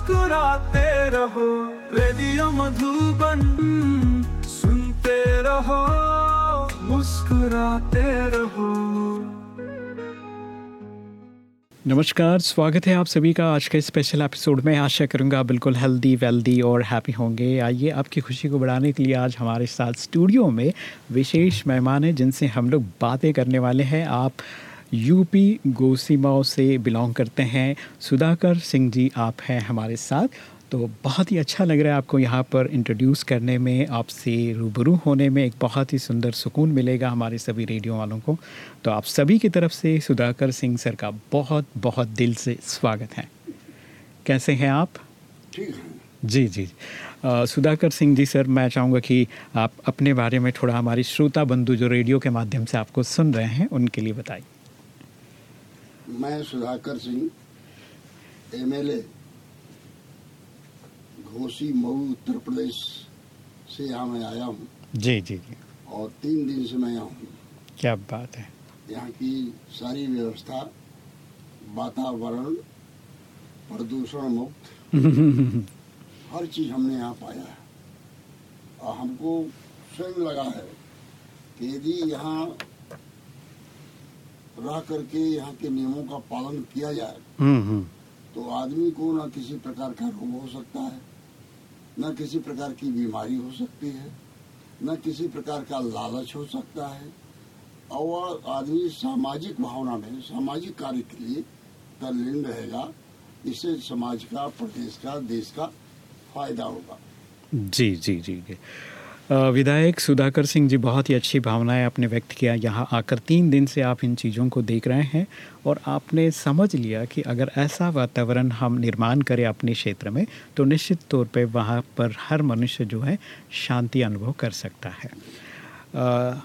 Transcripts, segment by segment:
मुस्कुराते रहो, रेडियो मधुबन सुनते रहो, मुस्कुराते रहो। नमस्कार, स्वागत है आप सभी का आज के स्पेशल एपिसोड में। आशा करूँगा बिल्कुल हेल्दी वेल्दी और हैप्पी होंगे। आइए आपकी खुशी को बढ़ाने के लिए आज हमारे साथ स्टूडियो में विशेष मेहमान हैं, जिनसे हम लोग बातें करने वाले हैं। आप यूपी गोसीमाओं से बिलोंग करते हैं। सुधाकर सिंह जी आप हैं हमारे साथ। तो बहुत ही अच्छा लग रहा है आपको यहाँ पर इंट्रोड्यूस करने में आपसे रूबरू होने में। एक बहुत ही सुंदर सुकून मिलेगा हमारे सभी रेडियो वालों को। तो आप सभी की तरफ़ से सुधाकर सिंह सर का बहुत बहुत दिल से स्वागत है। कैसे हैं आप? ठीक जी जी। आ, सुधाकर सिंह जी सर मैं चाहूँगा कि आप अपने बारे में थोड़ा हमारी श्रोता बंधु जो रेडियो के माध्यम से आपको सुन रहे हैं उनके लिए बताइए। मैं सुधाकर सिंह एमएलए घोसी मऊ उत्तर प्रदेश से यहाँ मैं आया हूँ। जी जी जी। और तीन दिन से मैं यहाँ हूँ। क्या बात है। यहाँ की सारी व्यवस्था वातावरण प्रदूषण मुक्त हर चीज़ हमने यहाँ पाया है। और हमको स्वयं लगा है कि यदि यहाँ रह करके यहाँ के नियमों का पालन किया जाए हम्म हम्म। तो आदमी को न किसी प्रकार का रोग हो सकता है न किसी प्रकार की बीमारी हो सकती है न किसी प्रकार का लालच हो सकता है और आदमी सामाजिक भावना में सामाजिक कार्य के लिए तल्लीन रहेगा। इससे समाज का प्रदेश का देश का फ़ायदा होगा। जी जी जी जी। विधायक सुधाकर सिंह जी बहुत ही अच्छी भावनाएँ आपने व्यक्त किया। यहाँ आकर तीन दिन से आप इन चीज़ों को देख रहे हैं और आपने समझ लिया कि अगर ऐसा वातावरण हम निर्माण करें अपने क्षेत्र में तो निश्चित तौर पे वहाँ पर हर मनुष्य जो है शांति अनुभव कर सकता है। अ,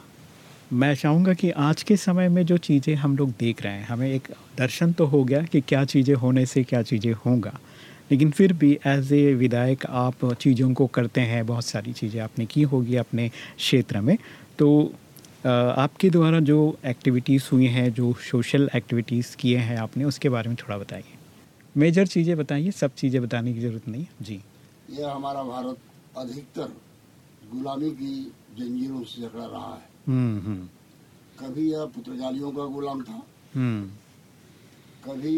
मैं चाहूँगा कि आज के समय में जो चीज़ें हम लोग देख रहे हैं हमें एक दर्शन तो हो गया कि क्या चीज़ें होने से क्या चीज़ें होगा। लेकिन फिर भी एज ए विधायक आप चीज़ों को करते हैं बहुत सारी चीज़ें आपने की होगी अपने क्षेत्र में। तो आपके द्वारा जो एक्टिविटीज़ हुई हैं जो सोशल एक्टिविटीज़ किए हैं आपने उसके बारे में थोड़ा बताइए। मेजर चीज़ें बताइए सब चीज़ें बताने की ज़रूरत नहीं है। जी। यह हमारा भारत अधिकतर गुलामी की जंजीरों से जकड़ा रहा है। हम्म हम्म। कभी यह पुर्तगालियों का गुलाम था। हम्म। कभी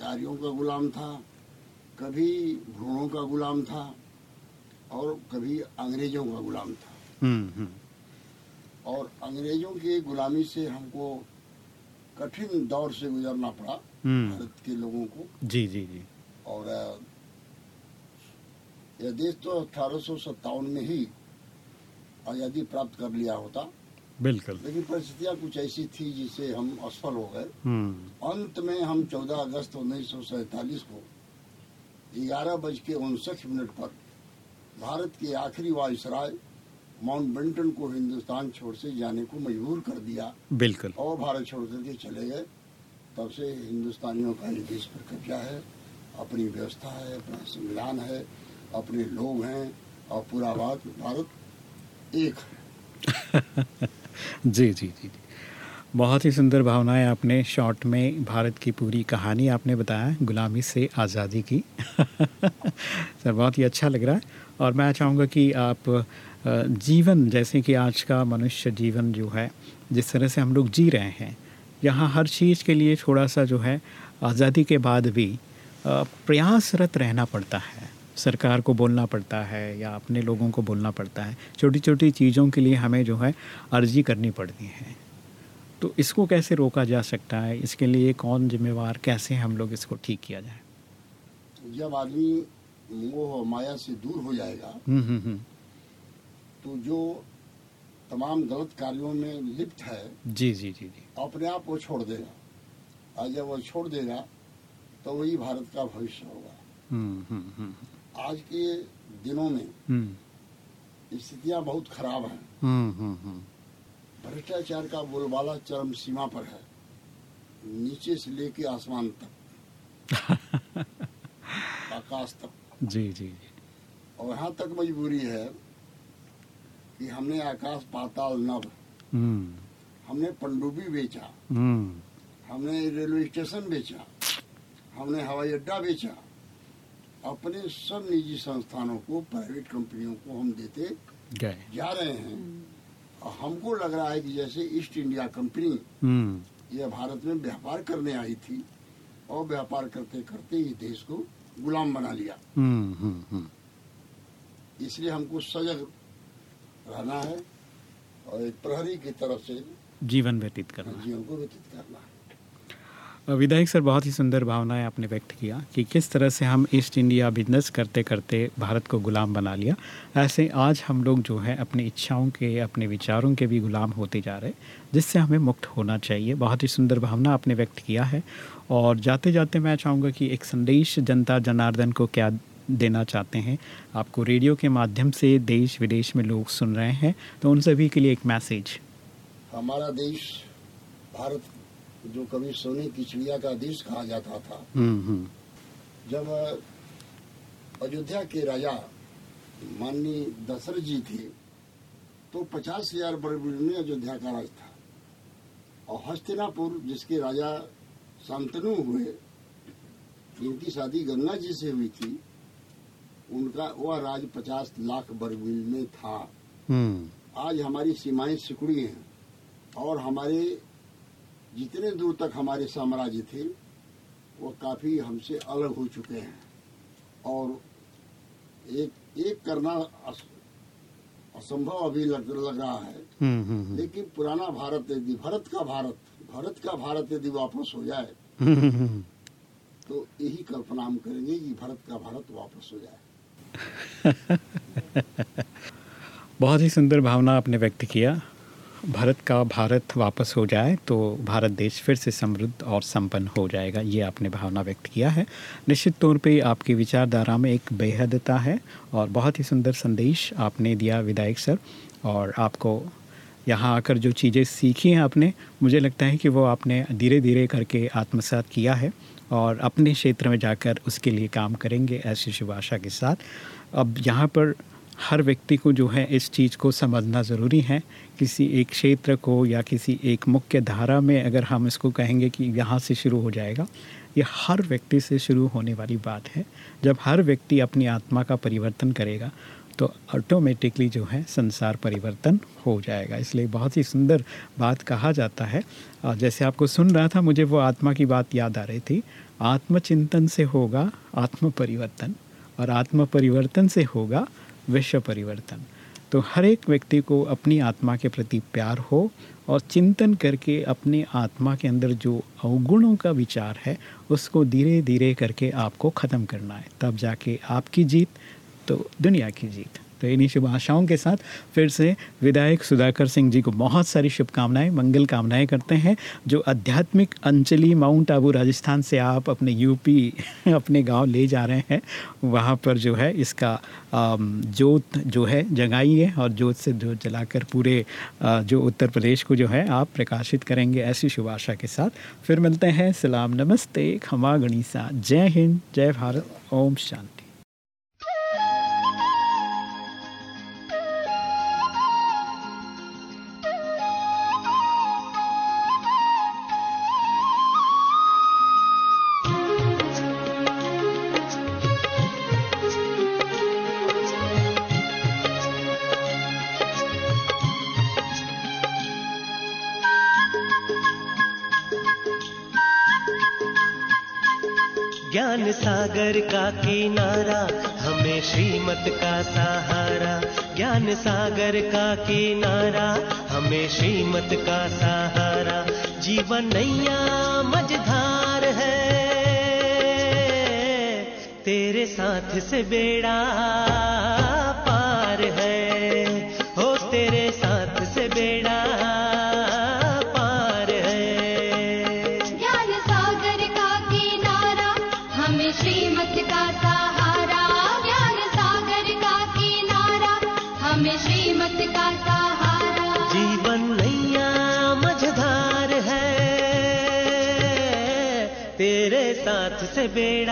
कार्यों का गुलाम था। कभी भ्रूणों का गुलाम था और कभी अंग्रेज़ों का गुलाम था। हम्म हम्म। और अंग्रेज़ों की गुलामी से हमको कठिन दौर से गुजरना पड़ा हम्म। भारत के लोगों को। जी जी जी। और यह देश तो अठारह में ही आज़ादी प्राप्त कर लिया होता। बिल्कुल। लेकिन परिस्थितियाँ कुछ ऐसी थी जिससे हम असफल हो गए। अंत में हम 14 अगस्त उन्नीस को ग्यारह बज के उनसठ मिनट पर भारत के आखिरी वायुसराय माउंट बेंटन को हिंदुस्तान छोड़ से जाने को मजबूर कर दिया। बिल्कुल। और भारत छोड़ करके चले गए। तब से हिंदुस्तानियों का ये देश पर कब्जा है अपनी व्यवस्था है अपना संविधान है अपने लोग हैं और पूरा बात भारत एक है। जी जी जी जी। बहुत ही सुंदर भावनाएँ आपने शॉर्ट में भारत की पूरी कहानी आपने बताया, गुलामी से आज़ादी की। सर, बहुत ही अच्छा लग रहा है। और मैं चाहूँगा कि आप जीवन, जैसे कि आज का मनुष्य जीवन जो है, जिस तरह से हम लोग जी रहे हैं, यहाँ हर चीज़ के लिए थोड़ा सा जो है, आज़ादी के बाद भी प्रयासरत रहना पड़ता है। सरकार को बोलना पड़ता है या अपने लोगों को बोलना पड़ता है। छोटी छोटी चीज़ों के लिए हमें जो है, अर्जी करनी पड़ती है। तो इसको कैसे रोका जा सकता है? इसके लिए कौन जिम्मेवार? कैसे हम लोग इसको ठीक किया जाए? जब आदमी मोह माया से दूर हो जाएगा हम्म हम्म हम्म। तो जो तमाम गलत कार्यों में लिप्त है जी जी जी जी। अपने आप वो छोड़ देगा। और जब वो छोड़ देगा तो वही भारत का भविष्य होगा। आज के दिनों में स्थितियाँ बहुत खराब हैं। हम्म, हम्म, हम्म, भ्रष्टाचार का बोलबाला चरम सीमा पर है। नीचे से लेके आसमान तक। आकाश तक। जी जी और यहाँ तक मजबूरी है कि हमने आकाश पाताल नभ। हम्म, हमने पनडुब्बी बेचा। हम्म, हमने रेलवे स्टेशन बेचा। हमने हवाई अड्डा बेचा। अपने सब निजी संस्थानों को प्राइवेट कंपनियों को हम देते गए। जा रहे हैं। और हमको लग रहा है कि जैसे ईस्ट इंडिया कंपनी हम्म, यह भारत में व्यापार करने आई थी और व्यापार करते करते ही देश को गुलाम बना लिया। हम्म, हम्म, इसलिए हमको सजग रहना है और एक प्रहरी की तरफ़ से जीवन व्यतीत करना जीवन को व्यतीत करना है। विधायक सर, बहुत ही सुंदर भावनाएँ आपने व्यक्त किया कि किस तरह से हम ईस्ट इंडिया बिज़नेस करते करते भारत को गुलाम बना लिया। ऐसे आज हम लोग जो है, अपनी इच्छाओं के, अपने विचारों के भी गुलाम होते जा रहे जिससे हमें मुक्त होना चाहिए। बहुत ही सुंदर भावना आपने व्यक्त किया है और जाते जाते मैं चाहूँगा कि एक संदेश जनता जनार्दन को क्या देना चाहते हैं। आपको रेडियो के माध्यम से देश विदेश में लोग सुन रहे हैं तो उन सभी के लिए एक मैसेज। हमारा देश भारत जो कभी सोने की चिड़िया का देश कहा जाता था। हम्म हम्म। जब अयोध्या के राजा माननीय दशरथ जी थे तो पचास हज़ार बड़े में अयोध्या का राज था। और हस्तिनापुर जिसके राजा शांतनु हुए जिनकी शादी गंगा जी से हुई थी उनका वह राज पचास लाख बरमील में था। हम्म। आज हमारी सीमाएँ सिकुड़ी हैं और हमारे जितने दूर तक हमारे साम्राज्य थे वो काफ़ी हमसे अलग हो चुके हैं। और एक एक करना असंभव अभी लग, लग रहा है। हम्म हम्म। लेकिन पुराना भारत यदि भारत का भारत भारत का भारत यदि वापस हो जाए हम्म हम्म हम्म। तो यही कल्पना हम करेंगे कि भारत का भारत वापस हो जाए। बहुत ही सुंदर भावना आपने व्यक्त किया। भारत का भारत वापस हो जाए तो भारत देश फिर से समृद्ध और संपन्न हो जाएगा, ये आपने भावना व्यक्त किया है। निश्चित तौर पे आपकी विचारधारा में एक बेहदता है और बहुत ही सुंदर संदेश आपने दिया विधायक सर और आपको यहाँ आकर जो चीज़ें सीखी हैं आपने, मुझे लगता है कि वो आपने धीरे धीरे करके आत्मसात किया है और अपने क्षेत्र में जाकर उसके लिए काम करेंगे ऐसी शुभ आशा के साथ। अब यहाँ पर हर व्यक्ति को जो है इस चीज़ को समझना ज़रूरी है किसी एक क्षेत्र को या किसी एक मुख्य धारा में अगर हम इसको कहेंगे कि यहाँ से शुरू हो जाएगा, ये हर व्यक्ति से शुरू होने वाली बात है। जब हर व्यक्ति अपनी आत्मा का परिवर्तन करेगा तो ऑटोमेटिकली जो है संसार परिवर्तन हो जाएगा। इसलिए बहुत ही सुंदर बात कहा जाता है। और जैसे आपको सुन रहा था, मुझे वो आत्मा की बात याद आ रही थी। आत्मचिंतन से होगा आत्म परिवर्तन और आत्म परिवर्तन से होगा विश्व परिवर्तन। तो हर एक व्यक्ति को अपनी आत्मा के प्रति प्यार हो और चिंतन करके अपने आत्मा के अंदर जो अवगुणों का विचार है, उसको धीरे धीरे करके आपको ख़त्म करना है। तब जाके आपकी जीत तो दुनिया की जीत। तो इन्हीं शुभ आशाओं के साथ। फिर से विधायक सुधाकर सिंह जी को बहुत सारी शुभकामनाएँ, मंगल कामनाएँ करते हैं, जो आध्यात्मिक अंचली माउंट आबू राजस्थान से आप अपने यूपी, अपने गाँव ले जा रहे हैं। वहाँ पर जो है इसका जोत जो है जगाइए और जोत से जोत जलाकर पूरे जो उत्तर प्रदेश को जो है आप प्रकाशित करेंगे ऐसी शुभ आशा के साथ। फिर मिलते हैं। सलाम, नमस्ते, खमा गणिसा, जय हिंद, जय भारत, ओम शांति। ज्ञान सागर का किनारा, हमें श्रीमत का सहारा। ज्ञान सागर का किनारा, हमें श्रीमत का सहारा। जीवन नैया मझधार है, तेरे साथ से बेड़ा पार है। ಬೇಡ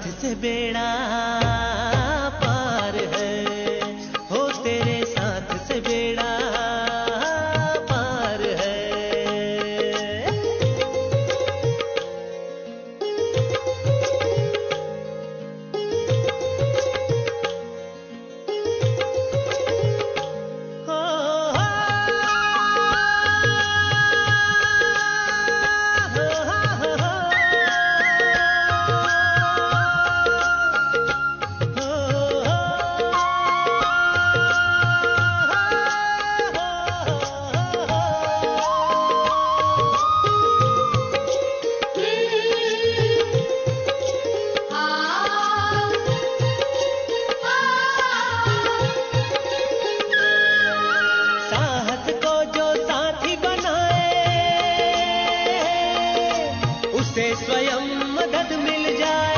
हाथ से बेड़ा से स्वयं मदद मिल जाए।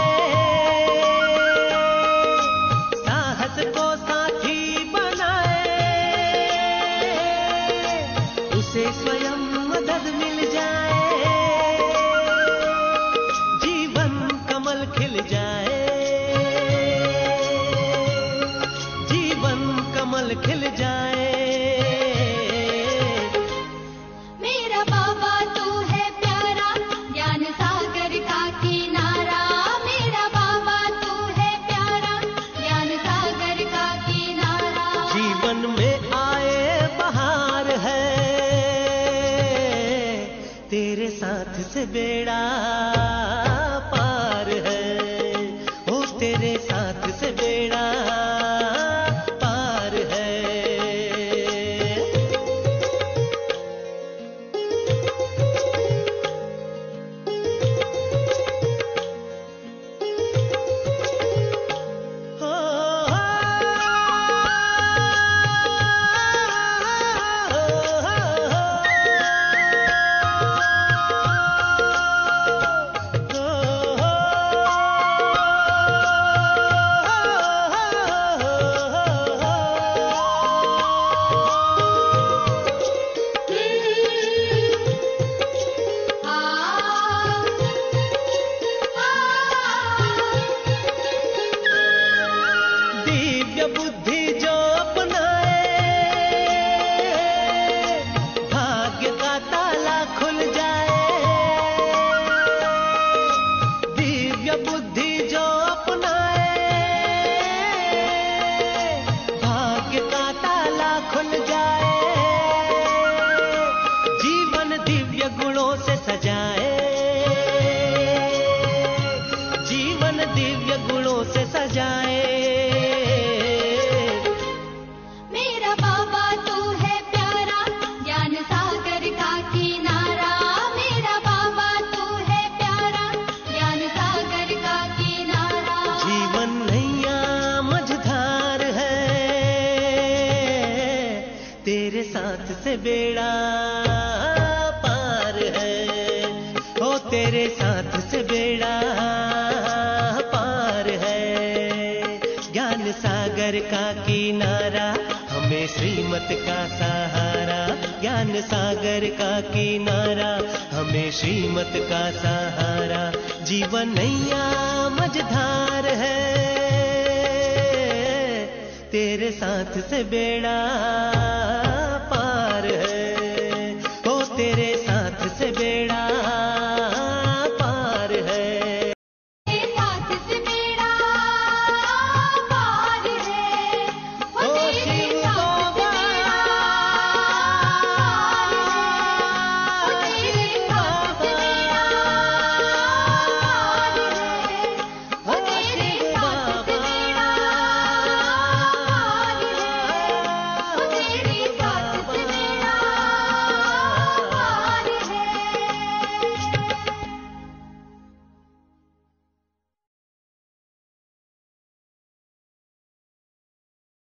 साहस को साथी बनाए। उसे स्वयं मदद मिल जाए। जीवन कमल खिल जाए। जीवन कमल खिल जाए। বেড়া सागर का किनारा, हमें श्रीमत का सहारा, ज्ञान सागर का किनारा, हमें श्रीमत का सहारा। जीवन नैया मझधार है, तेरे साथ से बेड़ा